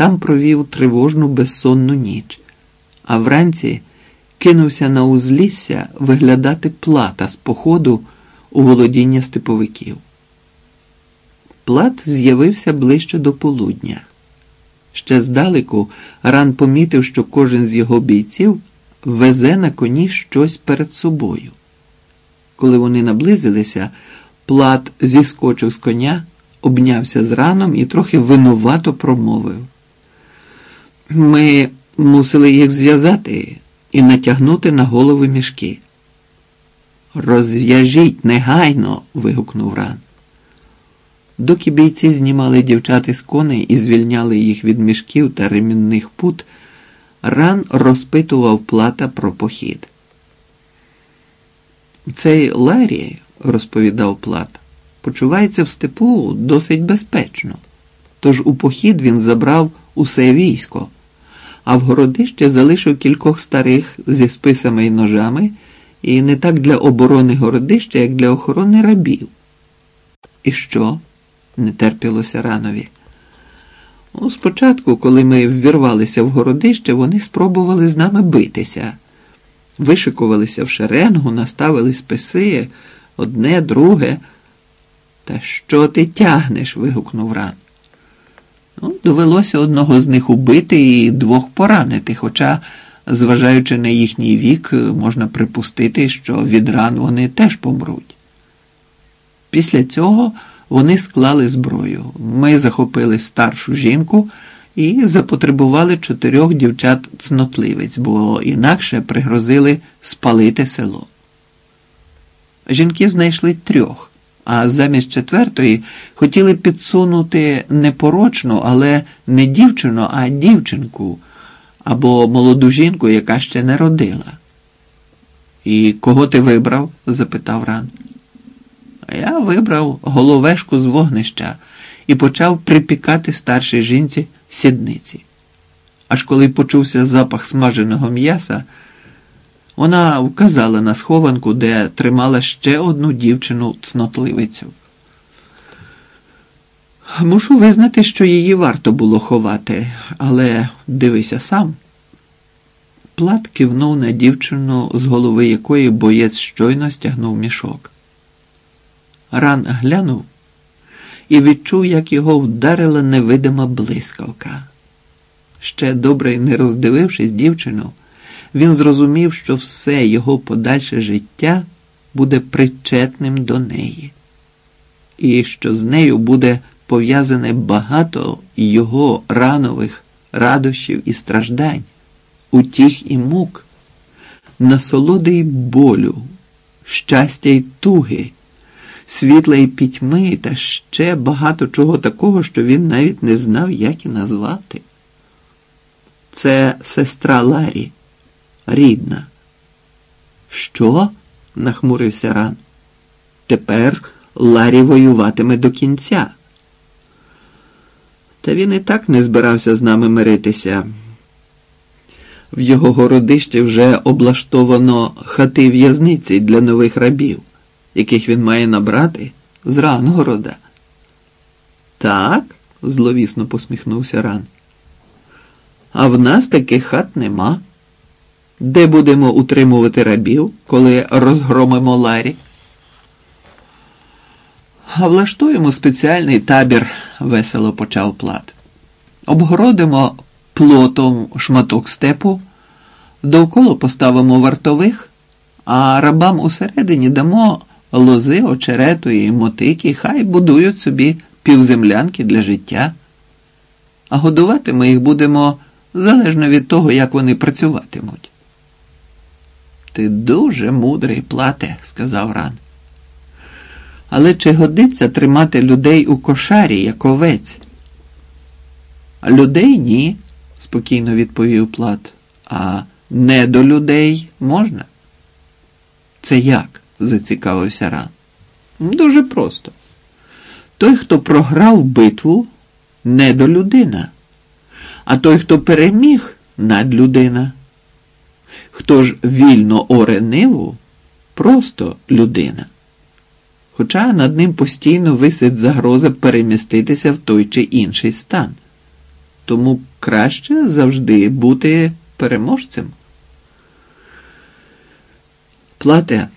там провів тривожну безсонну ніч, а вранці кинувся на узлісся виглядати плата з походу у володіння степовиків. Плат з'явився ближче до полудня. Ще здалеку ран помітив, що кожен з його бійців везе на коні щось перед собою. Коли вони наблизилися, плат зіскочив з коня, обнявся з раном і трохи винувато промовив. Ми мусили їх зв'язати і натягнути на голови мішки. Розв'яжіть негайно. вигукнув ран. Доки бійці знімали дівчат із коней і звільняли їх від мішків та ремінних пут, ран розпитував плата про похід. Цей Ларі, розповідав Плат, почувається в степу досить безпечно, тож у похід він забрав усе військо, а в городище залишив кількох старих зі списами і ножами, і не так для оборони городища, як для охорони рабів. І що? не терпілося ранові. Ну, Спочатку, коли ми ввірвалися в городище, вони спробували з нами битися вишикувалися в шеренгу, наставили списи одне, друге. Та що ти тягнеш? вигукнув ран. Ну, Довелося одного з них убити і двох поранити, хоча, зважаючи на їхній вік, можна припустити, що від ран вони теж помруть. Після цього вони склали зброю. Ми захопили старшу жінку і запотребували чотирьох дівчат цнотливиць, бо інакше пригрозили спалити село. Жінки знайшли трьох, а замість четвертої хотіли підсунути не порочну, але не дівчину, а дівчинку або молоду жінку, яка ще не родила. І кого ти вибрав? запитав ран. Я вибрав головешку з вогнища і почав припікати старшій жінці сідниці. Аж коли почувся запах смаженого м'яса, вона вказала на схованку, де тримала ще одну дівчину цнотливицю. Мушу визнати, що її варто було ховати, але дивися сам. Плат кивнув на дівчину, з голови якої боєць щойно стягнув мішок. Ран глянув і відчув, як його вдарила невидима блискавка. Ще добре не роздивившись дівчину, він зрозумів, що все його подальше життя буде причетним до неї, і що з нею буде пов'язане багато його ранових радощів і страждань, утіх і мук, насолоди й болю, щастя й туги світла і пітьми та ще багато чого такого, що він навіть не знав, як і назвати. Це сестра Ларі, рідна. Що? нахмурився ран. Тепер Ларі воюватиме до кінця. Та він і так не збирався з нами миритися. В його городищі вже облаштовано хати в'язниці для нових рабів яких він має набрати з Рангорода. Так, зловісно посміхнувся Ран. А в нас таких хат нема. Де будемо утримувати рабів, коли розгромимо Ларі? А влаштуємо спеціальний табір, весело почав плат. Обгородимо плотом шматок степу, довкола поставимо вартових, а рабам усередині дамо лози, очерету і мотики, хай будують собі півземлянки для життя. А годувати ми їх будемо залежно від того, як вони працюватимуть. Ти дуже мудрий плате, сказав Ран. Але чи годиться тримати людей у кошарі, як овець? Людей ні, спокійно відповів Плат. А не до людей можна? Це як? зацікавився Ран. Дуже просто. Той, хто програв битву, недолюдина, а той, хто переміг надлюдина. Хто ж вільно оре ниву, просто людина. Хоча над ним постійно висить загроза переміститися в той чи інший стан. тому краще завжди бути переможцем. Плате,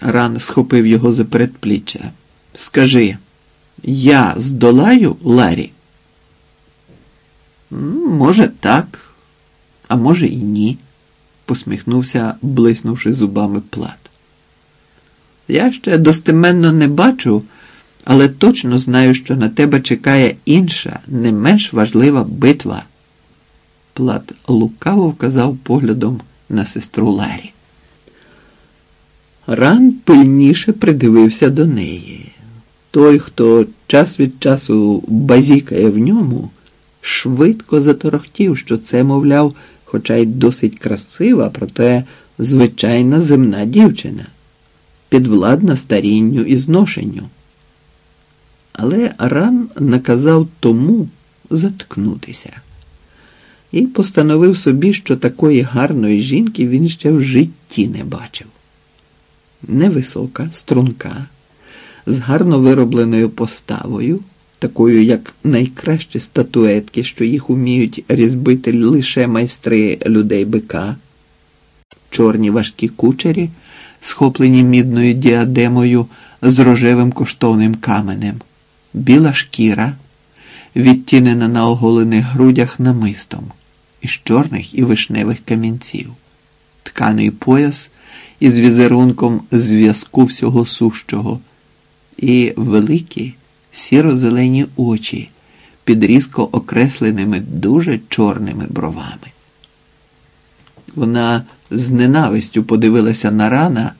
ран схопив його за передпліччя. Скажи, я здолаю Ларі? Може, так, а може і ні, посміхнувся, блиснувши зубами плат. Я ще достеменно не бачу, але точно знаю, що на тебе чекає інша, не менш важлива битва. Плат лукаво вказав поглядом на сестру Ларі. Ран пильніше придивився до неї. Той, хто час від часу базікає в ньому, швидко заторохтів, що це, мовляв, хоча й досить красива, проте звичайна земна дівчина, підвладна старінню і зношенню. Але Ран наказав тому заткнутися і постановив собі, що такої гарної жінки він ще в житті не бачив. Невисока, струнка, з гарно виробленою поставою, такою, як найкращі статуетки, що їх уміють різбити лише майстри людей бика, чорні важкі кучері, схоплені мідною діадемою з рожевим коштовним каменем, біла шкіра, відтінена на оголених грудях намистом, із чорних і вишневих камінців, тканий пояс із візерунком зв'язку всього сущого, і великі сіро-зелені очі під різко окресленими дуже чорними бровами. Вона з ненавистю подивилася на рана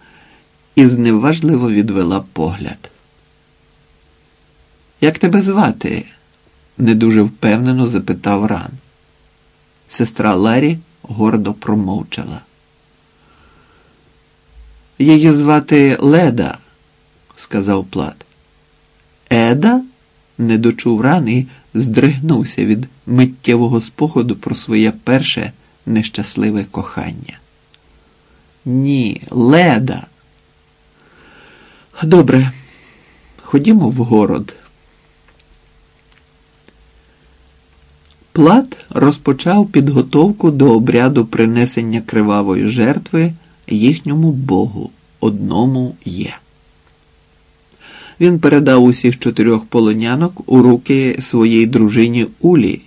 і зневажливо відвела погляд. Як тебе звати? не дуже впевнено запитав ран. Сестра Ларі гордо промовчала. Її звати Леда, сказав Плат. Еда? не дочув ран і здригнувся від миттєвого споходу про своє перше нещасливе кохання. Ні, леда. Добре, ходімо в город. Плат розпочав підготовку до обряду принесення кривавої жертви їхньому Богу одному є. Він передав усіх чотирьох полонянок у руки своїй дружині Улі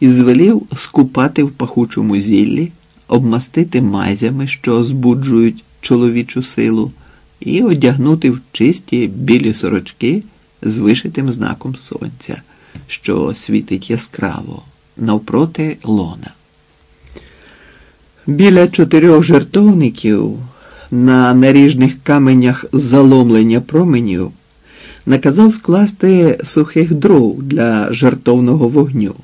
і звелів скупати в пахучому зіллі, обмастити мазями, що збуджують чоловічу силу, і одягнути в чисті білі сорочки з вишитим знаком сонця, що світить яскраво, навпроти лона. Біля чотирьох жертовників на наріжних каменях заломлення променів наказав скласти сухих дров для жартовного вогню.